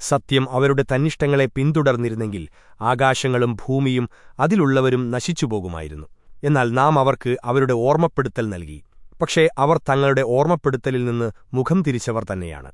സത്യം അവരുടെ തന്നിഷ്ടങ്ങളെ പിന്തുടർന്നിരുന്നെങ്കിൽ ആകാശങ്ങളും ഭൂമിയും അതിലുള്ളവരും നശിച്ചുപോകുമായിരുന്നു. എന്നാൽ നാം അവർക്ക് അവരുടെ ഓർമ്മപ്പെടുത്തൽ നൽകി. പക്ഷേ അവർ തങ്ങളുടെ ഓർമ്മപ്പെടുത്തലിൽ നിന്ന് മുഖം തിരിച്ചവർ തന്നെയാണ്.